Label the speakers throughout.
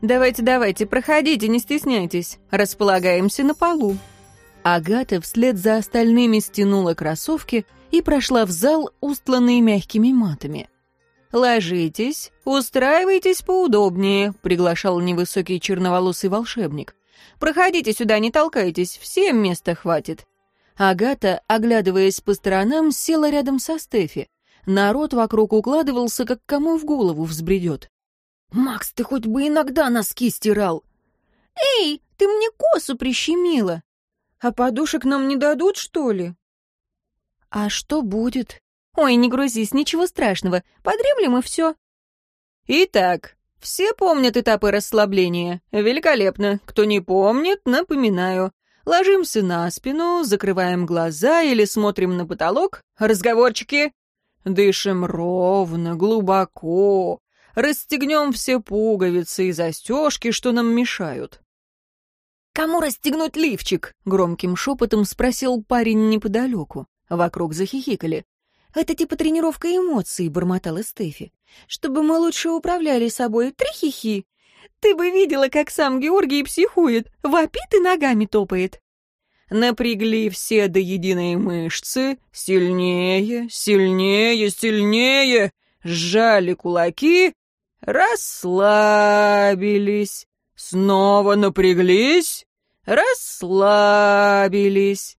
Speaker 1: «Давайте, давайте, проходите, не стесняйтесь. Располагаемся на полу». Агата вслед за остальными стянула кроссовки и прошла в зал, устланный мягкими матами. «Ложитесь, устраивайтесь поудобнее», — приглашал невысокий черноволосый волшебник. «Проходите сюда, не толкайтесь, всем места хватит». Агата, оглядываясь по сторонам, села рядом со Стефи. Народ вокруг укладывался, как кому в голову взбредет. «Макс, ты хоть бы иногда носки стирал!» «Эй, ты мне косу прищемила!» «А подушек нам не дадут, что ли?» «А что будет?» «Ой, не грузись, ничего страшного. Подремлем и все». «Итак, все помнят этапы расслабления. Великолепно. Кто не помнит, напоминаю. Ложимся на спину, закрываем глаза или смотрим на потолок. Разговорчики. Дышим ровно, глубоко. Расстегнем все пуговицы и застежки, что нам мешают. «Кому расстегнуть лифчик?» — громким шепотом спросил парень неподалеку. Вокруг захихикали. «Это типа тренировка эмоций», — бормотала Стефи. «Чтобы мы лучше управляли собой. Трихихи. Ты бы видела, как сам Георгий психует. Вопит и ногами топает». Напрягли все до единой мышцы. Сильнее, сильнее, сильнее. Сжали кулаки. Расслабились. Снова напряглись. Расслабились.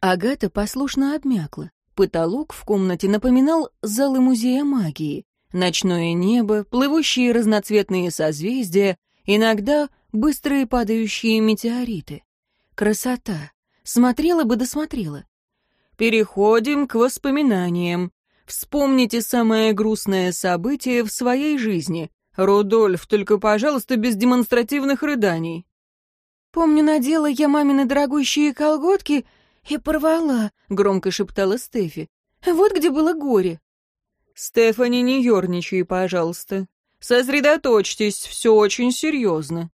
Speaker 1: Агата послушно обмякла. Потолок в комнате напоминал залы музея магии. Ночное небо, плывущие разноцветные созвездия, иногда быстрые падающие метеориты. Красота. Смотрела бы досмотрела. Переходим к воспоминаниям. Вспомните самое грустное событие в своей жизни. Рудольф, только, пожалуйста, без демонстративных рыданий. Помню, надела я мамины дорогущие колготки «И порвала», — громко шептала Стефи. «Вот где было горе». «Стефани, не ерничай, пожалуйста. Сосредоточьтесь, все очень серьезно».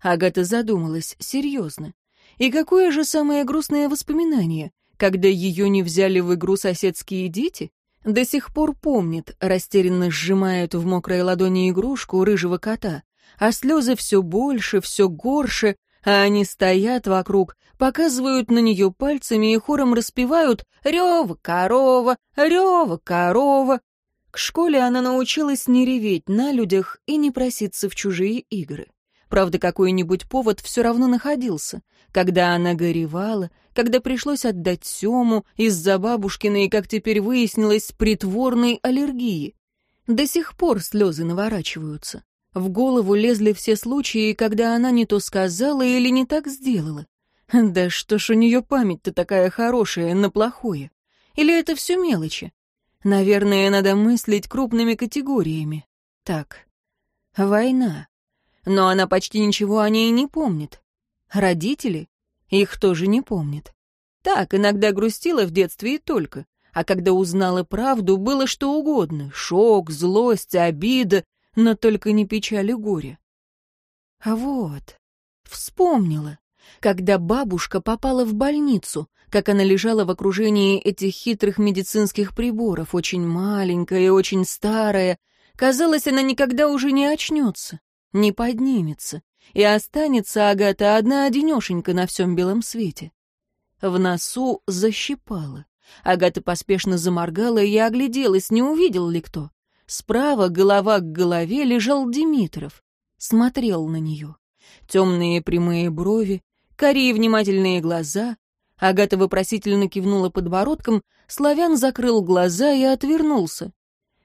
Speaker 1: Агата задумалась, серьезно. И какое же самое грустное воспоминание, когда ее не взяли в игру соседские дети? До сих пор помнит, растерянно сжимает в мокрой ладони игрушку рыжего кота, а слезы все больше, все горше, а они стоят вокруг, показывают на нее пальцами и хором распевают «Рева, корова, рева, корова». К школе она научилась не реветь на людях и не проситься в чужие игры. Правда, какой-нибудь повод все равно находился. Когда она горевала, когда пришлось отдать Сему из-за бабушкиной, как теперь выяснилось, притворной аллергии. До сих пор слезы наворачиваются. В голову лезли все случаи, когда она не то сказала или не так сделала. Да что ж у нее память-то такая хорошая на плохое? Или это все мелочи? Наверное, надо мыслить крупными категориями. Так, война. Но она почти ничего о ней не помнит. Родители? Их тоже не помнит. Так, иногда грустила в детстве и только. А когда узнала правду, было что угодно — шок, злость, обида, но только не печаль и горе. А вот, вспомнила, когда бабушка попала в больницу, как она лежала в окружении этих хитрых медицинских приборов, очень маленькая и очень старая. Казалось, она никогда уже не очнется, не поднимется, и останется Агата одна-одинешенька на всем белом свете. В носу защипала. Агата поспешно заморгала и огляделась, не увидел ли кто. Справа, голова к голове, лежал Димитров. Смотрел на нее. Темные прямые брови, карие внимательные глаза. Агата вопросительно кивнула подбородком, славян закрыл глаза и отвернулся.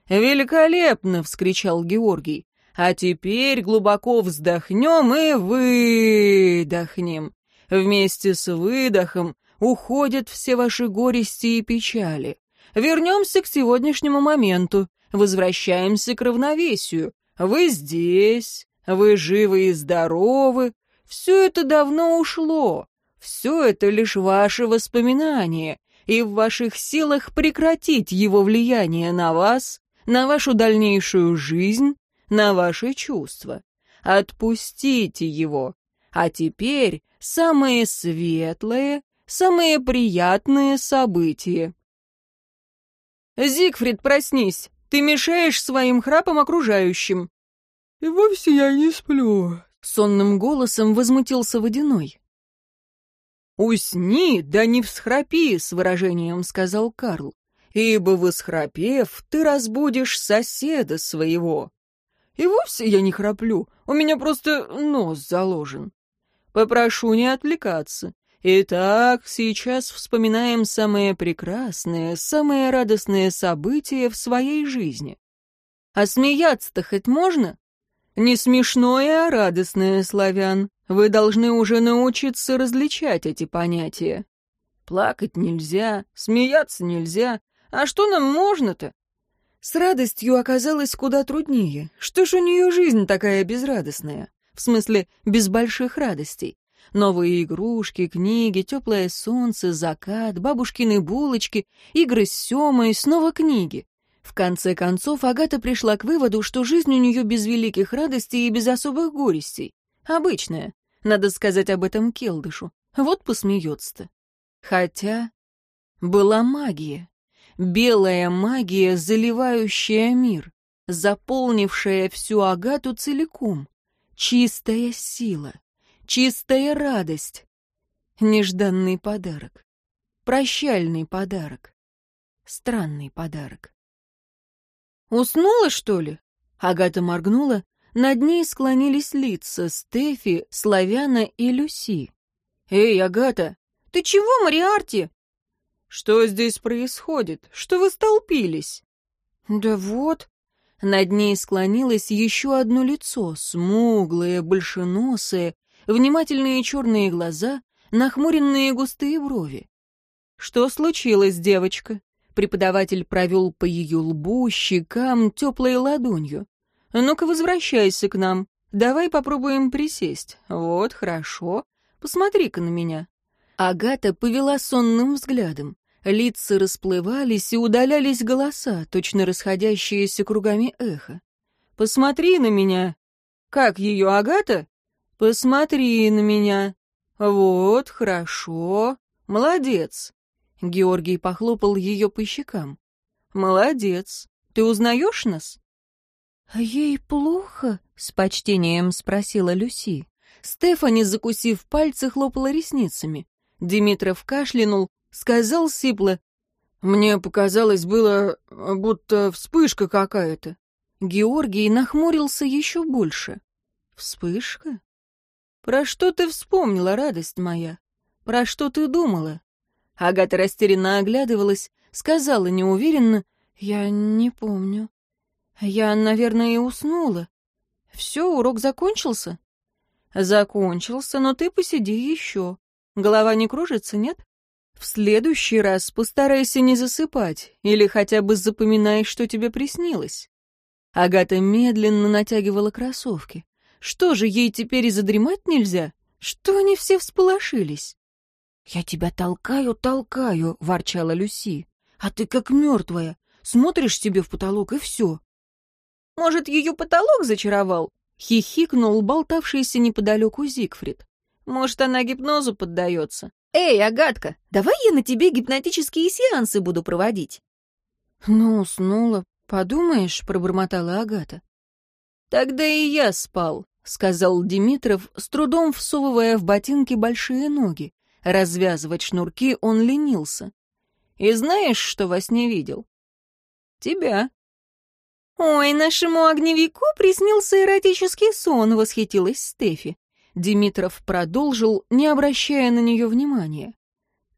Speaker 1: «Великолепно!» — вскричал Георгий. «А теперь глубоко вздохнем и выдохнем. Вместе с выдохом уходят все ваши горести и печали. Вернемся к сегодняшнему моменту возвращаемся к равновесию. Вы здесь, вы живы и здоровы. Все это давно ушло. Все это лишь ваши воспоминания, и в ваших силах прекратить его влияние на вас, на вашу дальнейшую жизнь, на ваши чувства. Отпустите его. А теперь самые светлые, самые приятные события. «Зигфрид, проснись!» Ты мешаешь своим храпом окружающим».
Speaker 2: «И вовсе я не сплю.
Speaker 1: — сонным голосом возмутился Водяной. «Усни, да не всхрапи», — с выражением сказал Карл, «ибо, восхрапев, ты разбудишь соседа своего». «И вовсе я не храплю, у меня просто нос заложен». «Попрошу не отвлекаться. Итак, сейчас вспоминаем самые прекрасные, самые радостные события в своей жизни. А смеяться-то хоть можно? Не смешное, а радостное, славян. Вы должны уже научиться различать эти понятия. Плакать нельзя, смеяться нельзя. А что нам можно-то? С радостью оказалось куда труднее. Что ж у нее жизнь такая безрадостная? В смысле, без больших радостей. Новые игрушки, книги, теплое солнце, закат, бабушкины булочки, игры с Семой, снова книги. В конце концов, Агата пришла к выводу, что жизнь у нее без великих радостей и без особых горестей. Обычная. Надо сказать об этом Келдышу. Вот посмеется-то. Хотя была магия. Белая магия, заливающая мир, заполнившая всю Агату целиком. Чистая сила, чистая радость. Нежданный подарок. Прощальный подарок. Странный подарок. «Уснула, что ли?» Агата моргнула над ней склонились лица Стефи, Славяна и Люси. «Эй, Агата, ты чего, Мариарти?» «Что здесь происходит? Что вы столпились?» «Да вот...» Над ней склонилось еще одно лицо, смуглое, большеносое, внимательные черные глаза, нахмуренные густые брови. «Что случилось, девочка?» Преподаватель провел по ее лбу, щекам, теплой ладонью. «Ну-ка, возвращайся к нам. Давай попробуем присесть. Вот, хорошо. Посмотри-ка на меня». Агата повела сонным взглядом. Лица расплывались и удалялись голоса, точно расходящиеся кругами эхо. «Посмотри на меня». «Как ее, Агата?» «Посмотри на меня». «Вот, хорошо. Молодец». Георгий похлопал ее по щекам. «Молодец. Ты узнаешь нас?»
Speaker 2: «А ей плохо?» — с почтением спросила Люси.
Speaker 1: Стефани, закусив пальцы, хлопала ресницами. Димитров кашлянул, сказал сипло. «Мне показалось, было, будто вспышка какая-то». Георгий нахмурился еще больше. «Вспышка? Про что ты вспомнила, радость моя? Про что ты думала?» Агата растерянно оглядывалась, сказала неуверенно. «Я не помню». Я, наверное, и уснула. Все, урок закончился? Закончился, но ты посиди еще. Голова не кружится, нет? В следующий раз постарайся не засыпать, или хотя бы запоминай, что тебе приснилось. Агата медленно натягивала кроссовки. Что же, ей теперь и задремать нельзя? Что они все всполошились? «Я тебя толкаю, толкаю», — ворчала Люси. «А ты как мертвая. Смотришь себе в потолок, и все. Может, ее потолок зачаровал?» — хихикнул болтавшийся неподалеку Зигфрид. «Может, она гипнозу поддается?» «Эй, Агатка, давай я на тебе гипнотические сеансы буду проводить». «Ну, уснула, подумаешь», — пробормотала Агата. «Тогда и я спал», — сказал Димитров, с трудом всовывая в ботинки большие ноги. Развязывать шнурки он ленился. «И знаешь, что во сне видел?» «Тебя». «Ой, нашему огневику приснился эротический сон», — восхитилась Стефи. Димитров продолжил, не обращая на нее внимания.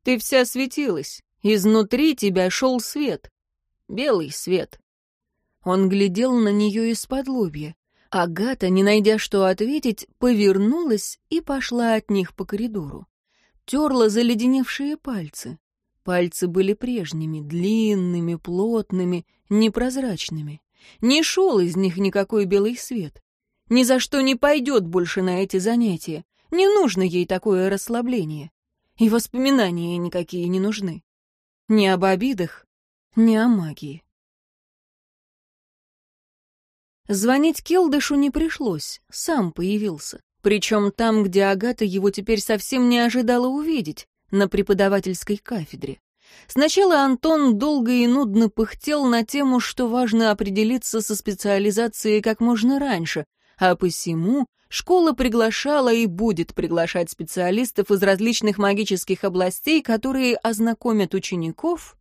Speaker 1: «Ты вся светилась. Изнутри тебя шел свет. Белый свет». Он глядел на нее из-под лобья. Агата, не найдя что ответить, повернулась и пошла от них по коридору. Терла заледеневшие пальцы. Пальцы были прежними, длинными, плотными, непрозрачными. Не шел из них никакой белый свет. Ни за что не пойдет больше на эти занятия. Не нужно ей такое расслабление. И воспоминания никакие не нужны. Ни об обидах, ни о магии. Звонить Келдышу не пришлось, сам появился. Причем там, где Агата его теперь совсем не ожидала увидеть, на преподавательской кафедре. Сначала Антон долго и нудно пыхтел на тему, что важно определиться со специализацией как можно раньше, а посему Школа приглашала и будет приглашать специалистов из различных магических областей, которые ознакомят учеников.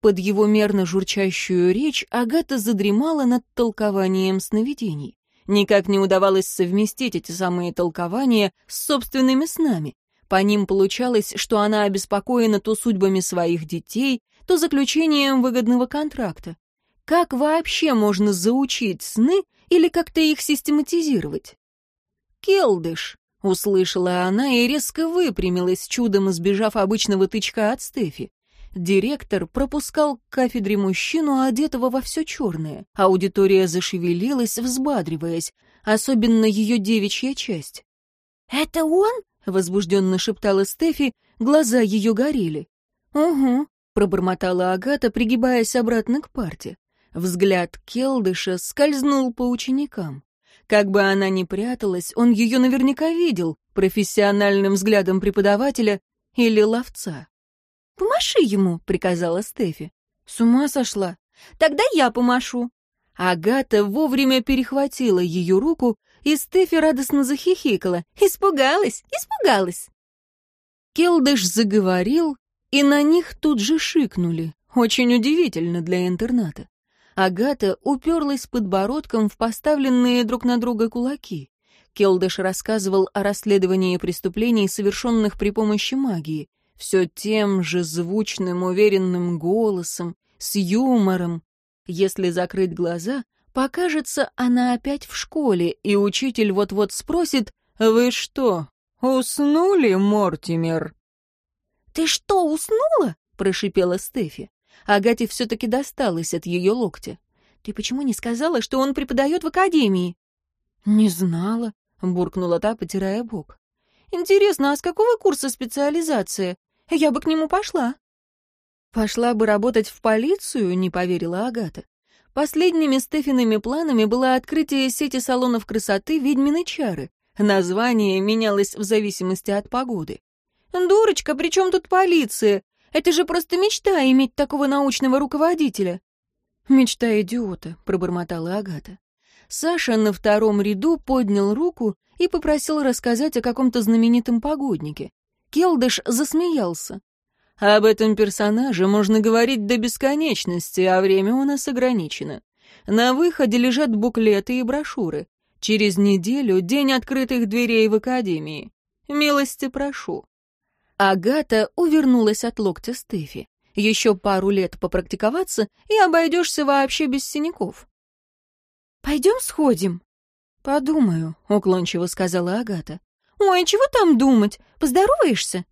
Speaker 1: Под его мерно журчащую речь Агата задремала над толкованием сновидений. Никак не удавалось совместить эти самые толкования с собственными снами. По ним получалось, что она обеспокоена то судьбами своих детей, то заключением выгодного контракта. Как вообще можно заучить сны или как-то их систематизировать? «Келдыш!» — услышала она и резко выпрямилась, чудом избежав обычного тычка от Стефи. Директор пропускал к кафедре мужчину, одетого во все черное. Аудитория зашевелилась, взбадриваясь, особенно ее девичья часть. «Это он?» — возбужденно шептала Стефи, глаза ее горели. «Угу», — пробормотала Агата, пригибаясь обратно к парте. Взгляд Келдыша скользнул по ученикам. Как бы она ни пряталась, он ее наверняка видел профессиональным взглядом преподавателя или ловца. «Помаши ему», — приказала Стефи. «С ума сошла? Тогда я помашу». Агата вовремя перехватила ее руку, и Стефи радостно захихикала. «Испугалась, испугалась». Келдыш заговорил, и на них тут же шикнули. Очень удивительно для интерната. Агата уперлась подбородком в поставленные друг на друга кулаки. Келдыш рассказывал о расследовании преступлений, совершенных при помощи магии. Все тем же звучным, уверенным голосом, с юмором. Если закрыть глаза, покажется, она опять в школе, и учитель вот-вот спросит «Вы что, уснули, Мортимер?» «Ты что, уснула?» — прошипела Стефи. Агате все-таки досталось от ее локтя. «Ты почему не сказала, что он преподает в академии?» «Не знала», — буркнула та, потирая бок. «Интересно, а с какого курса специализация? Я бы к нему пошла». «Пошла бы работать в полицию?» — не поверила Агата. Последними Стефиными планами было открытие сети салонов красоты «Ведьмины чары». Название менялось в зависимости от погоды. «Дурочка, при чем тут полиция? Это же просто мечта иметь такого научного руководителя». «Мечта идиота», — пробормотала Агата. Саша на втором ряду поднял руку и попросил рассказать о каком-то знаменитом погоднике. Келдыш засмеялся. «Об этом персонаже можно говорить до бесконечности, а время у нас ограничено. На выходе лежат буклеты и брошюры. Через неделю день открытых дверей в Академии. Милости прошу». Агата увернулась от локтя Стефи. Еще пару лет попрактиковаться, и обойдешься вообще без синяков. «Пойдем сходим?» «Подумаю», — уклончиво сказала Агата. «Ой, чего там думать? Поздороваешься?»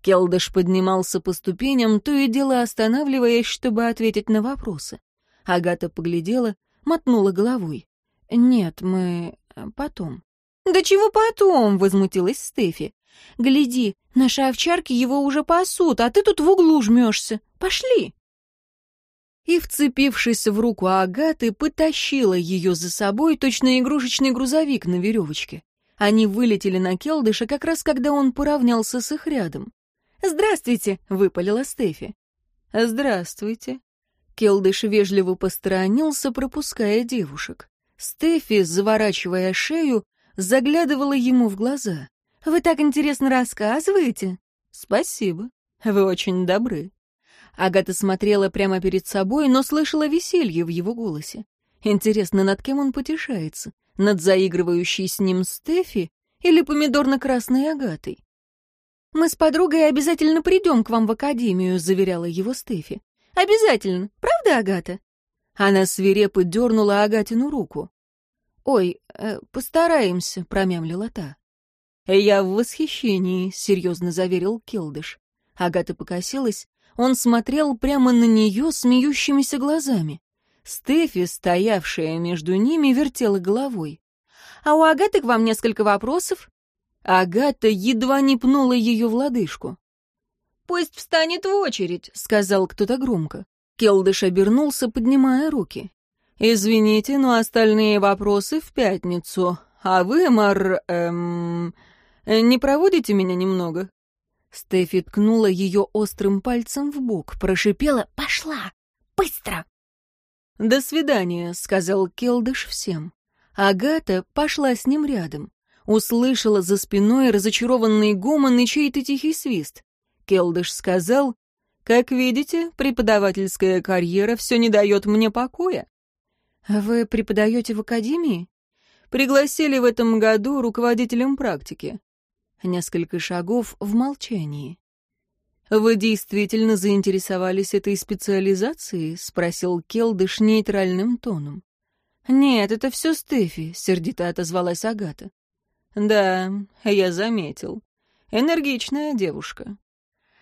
Speaker 1: Келдыш поднимался по ступеням, то и дело останавливаясь, чтобы ответить на вопросы. Агата поглядела, мотнула головой. «Нет, мы... потом». «Да чего потом?» — возмутилась Стефи. Гляди, наши овчарки его уже пасут, а ты тут в углу жмешься. Пошли!» И, вцепившись в руку Агаты, потащила ее за собой точно игрушечный грузовик на веревочке. Они вылетели на Келдыша как раз когда он поравнялся с их рядом. «Здравствуйте!» — выпалила Стефи. «Здравствуйте!» Келдыш вежливо посторонился, пропуская девушек. Стефи, заворачивая шею, заглядывала ему в глаза. Вы так интересно рассказываете. Спасибо. Вы очень добры. Агата смотрела прямо перед собой, но слышала веселье в его голосе. Интересно, над кем он потешается? Над заигрывающей с ним Стефи или помидорно-красной Агатой? «Мы с подругой обязательно придем к вам в академию», — заверяла его Стефи. «Обязательно. Правда, Агата?» Она свирепо дернула Агатину руку. «Ой, э, постараемся», — промямлила та. «Я в восхищении», — серьезно заверил Келдыш. Агата покосилась. Он смотрел прямо на нее смеющимися глазами. Стефи, стоявшая между ними, вертела головой. «А у Агаты к вам несколько вопросов?» Агата едва не пнула ее в лодыжку. «Пусть встанет в очередь», — сказал кто-то громко. Келдыш обернулся, поднимая руки. «Извините, но остальные вопросы в пятницу. А вы, Мар... эм... Э, не проводите меня немного?» Стефи ткнула ее острым пальцем в бок, прошипела «Пошла! Быстро!» «До свидания», — сказал Келдыш всем. Агата пошла с ним рядом. услышала за спиной разочарованный гомон и чей-то тихий свист. Келдыш сказал, «Как видите, преподавательская карьера все не дает мне покоя».
Speaker 2: «А вы преподаете в академии?»
Speaker 1: «Пригласили в этом году руководителем практики». Несколько шагов в молчании. «Вы действительно заинтересовались этой специализацией?» — спросил Келдыш нейтральным тоном. «Нет, это все Стефи», — сердито отозвалась Агата. «Да, я заметил. Энергичная девушка».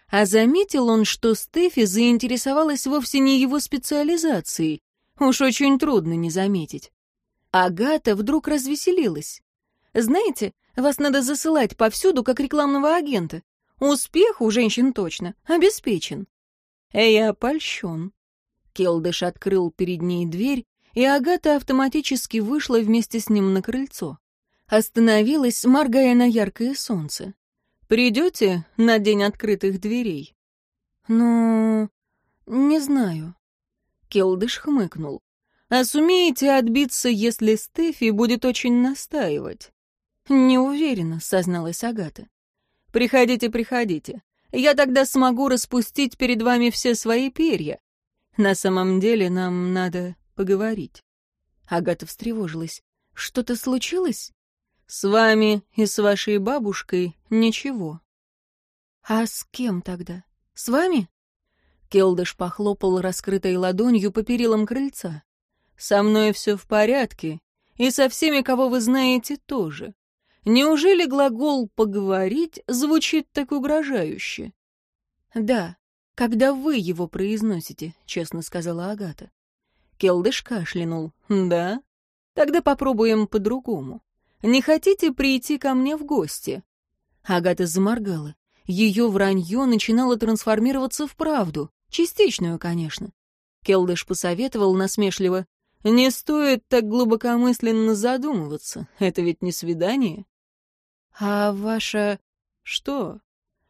Speaker 1: А заметил он, что Стефи заинтересовалась вовсе не его специализацией. Уж очень трудно не заметить. Агата вдруг развеселилась. «Знаете, вас надо засылать повсюду, как рекламного агента. Успех у женщин точно обеспечен». «Я польщен». Келдыш открыл перед ней дверь, и Агата автоматически вышла вместе с ним на крыльцо. Остановилась, моргая на яркое солнце. «Придете на день открытых дверей?» «Ну, не знаю». Келдыш хмыкнул. «А сумеете отбиться, если Стефи будет очень настаивать?» «Не уверена», — созналась Агата. «Приходите, приходите. Я тогда смогу распустить перед вами все свои перья. На самом деле нам надо поговорить». Агата встревожилась. «Что-то случилось?» «С вами и с вашей бабушкой ничего». «А с кем тогда? С вами?» Келдыш похлопал раскрытой ладонью по перилам крыльца. «Со мной все в порядке, и со всеми, кого вы знаете, тоже. Неужели глагол «поговорить» звучит так угрожающе?» «Да, когда вы его произносите», — честно сказала Агата. Келдыш кашлянул. «Да? Тогда попробуем по-другому. Не хотите прийти ко мне в гости?» Агата заморгала. Ее вранье начинало трансформироваться в правду. Частичную, конечно. Келдыш посоветовал насмешливо. «Не стоит так глубокомысленно задумываться. Это ведь не свидание». «А ваша...» «Что?»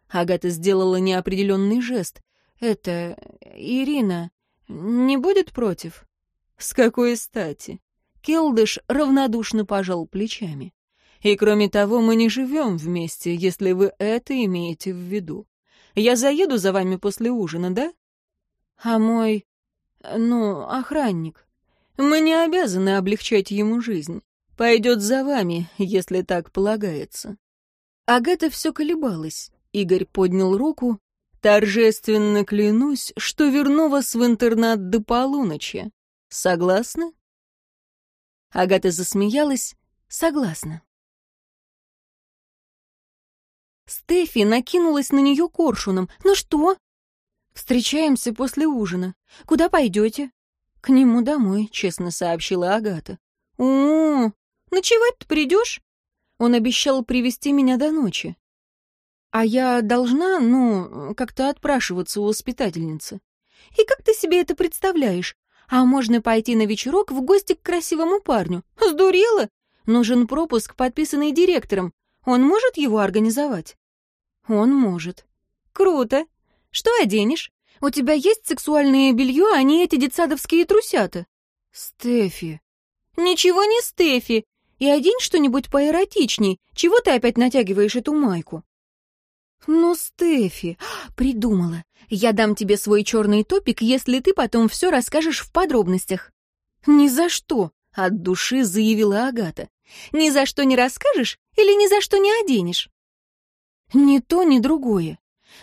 Speaker 1: Агата сделала неопределенный жест. «Это... Ирина не будет против?» «С какой стати?» Келдыш равнодушно пожал плечами. «И кроме того, мы не живем вместе, если вы это имеете в виду. Я заеду за вами после ужина, да?» «А мой... ну, охранник. Мы не обязаны облегчать ему жизнь. Пойдет за вами, если так полагается». Агата все колебалась. Игорь поднял руку. «Торжественно клянусь, что верну вас в интернат до полуночи. Согласны?» Агата засмеялась. «Согласна». Стефи накинулась на нее коршуном. «Ну что?» «Встречаемся после ужина. Куда пойдете?» «К нему домой», — честно сообщила Агата. «О, ночевать-то придешь?» Он обещал привести меня до ночи. А я должна, ну, как-то отпрашиваться у воспитательницы. И как ты себе это представляешь? А можно пойти на вечерок в гости к красивому парню? Сдурела? Нужен пропуск, подписанный директором. Он может его организовать? Он может. Круто. Что оденешь? У тебя есть сексуальное белье, а не эти детсадовские трусята? Стефи. Ничего не Стефи. И одень что-нибудь поэротичней. Чего ты опять натягиваешь эту майку? «Ну, Стефи, придумала. Я дам тебе свой черный топик, если ты потом все расскажешь в подробностях». «Ни за что», — от души заявила Агата. «Ни за что не расскажешь или ни за что не оденешь?» «Ни то, ни другое.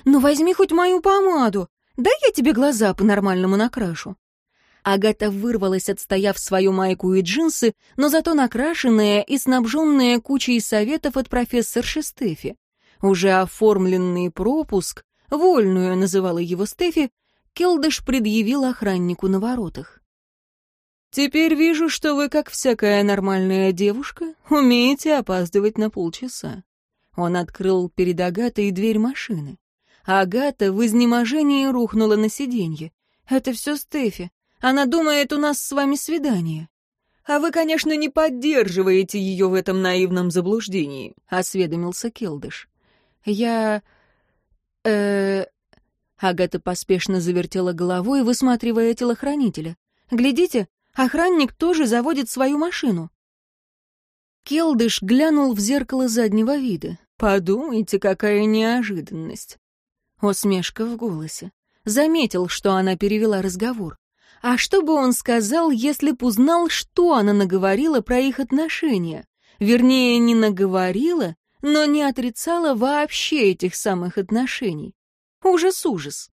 Speaker 1: Ну, возьми хоть мою помаду. Дай я тебе глаза по-нормальному накрашу». Агата вырвалась, отстояв свою майку и джинсы, но зато накрашенная и снабженная кучей советов от профессорши Стефи. Уже оформленный пропуск, вольную называла его Стефи, Келдыш предъявил охраннику на воротах. «Теперь вижу, что вы, как всякая нормальная девушка, умеете опаздывать на полчаса». Он открыл перед Агатой дверь машины. Агата в изнеможении рухнула на сиденье. «Это все Стефи. Она думает, у нас с вами свидание». «А вы, конечно, не поддерживаете ее в этом наивном заблуждении», — осведомился Келдыш. Я... э Агата поспешно завертела головой, высматривая телохранителя. «Глядите, охранник тоже заводит свою машину». Келдыш глянул в зеркало заднего вида. Подумайте, какая неожиданность. Усмешка в голосе. Заметил, что она перевела разговор. А что бы он сказал, если б узнал, что она наговорила про их отношения? Вернее, не наговорила, но не отрицала вообще этих самых отношений. Ужас-ужас.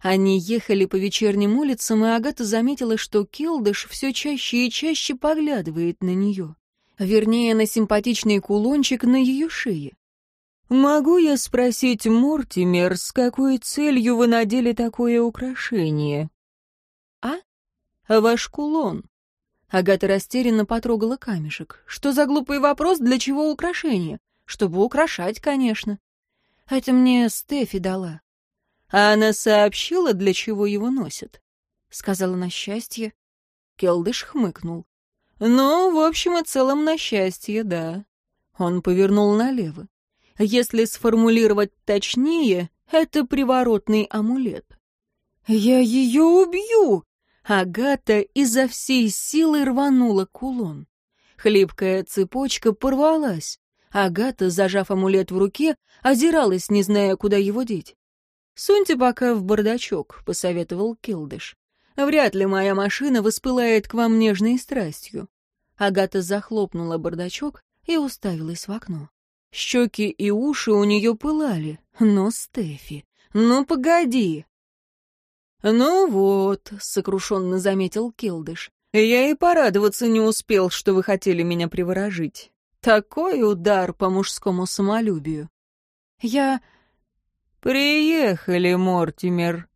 Speaker 1: Они ехали по вечерним улицам, и Агата заметила, что Келдыш все чаще и чаще поглядывает на нее. Вернее, на симпатичный кулончик на ее шее. «Могу я спросить, Мортимер, с какой целью вы надели такое украшение?» «А? Ваш кулон». Агата растерянно потрогала камешек. «Что за глупый вопрос, для чего украшение? Чтобы украшать, конечно. Это мне Стефи дала. А она сообщила, для чего его носят. Сказала на счастье. Келдыш хмыкнул. Ну, в общем и целом, на счастье, да. Он повернул налево. Если сформулировать точнее, это приворотный амулет. «Я ее убью!» Агата изо всей силы рванула кулон. Хлипкая цепочка порвалась. Агата, зажав амулет в руке, озиралась, не зная, куда его деть. «Суньте пока в бардачок», — посоветовал Килдыш. «Вряд ли моя машина воспылает к вам нежной страстью». Агата захлопнула бардачок и уставилась в окно. Щеки и уши у нее пылали. Но, Стефи, ну погоди. «Ну вот», — сокрушенно заметил Килдыш, — «я и порадоваться не успел, что вы хотели меня приворожить. Такой удар по мужскому самолюбию. Я... Приехали, Мортимер,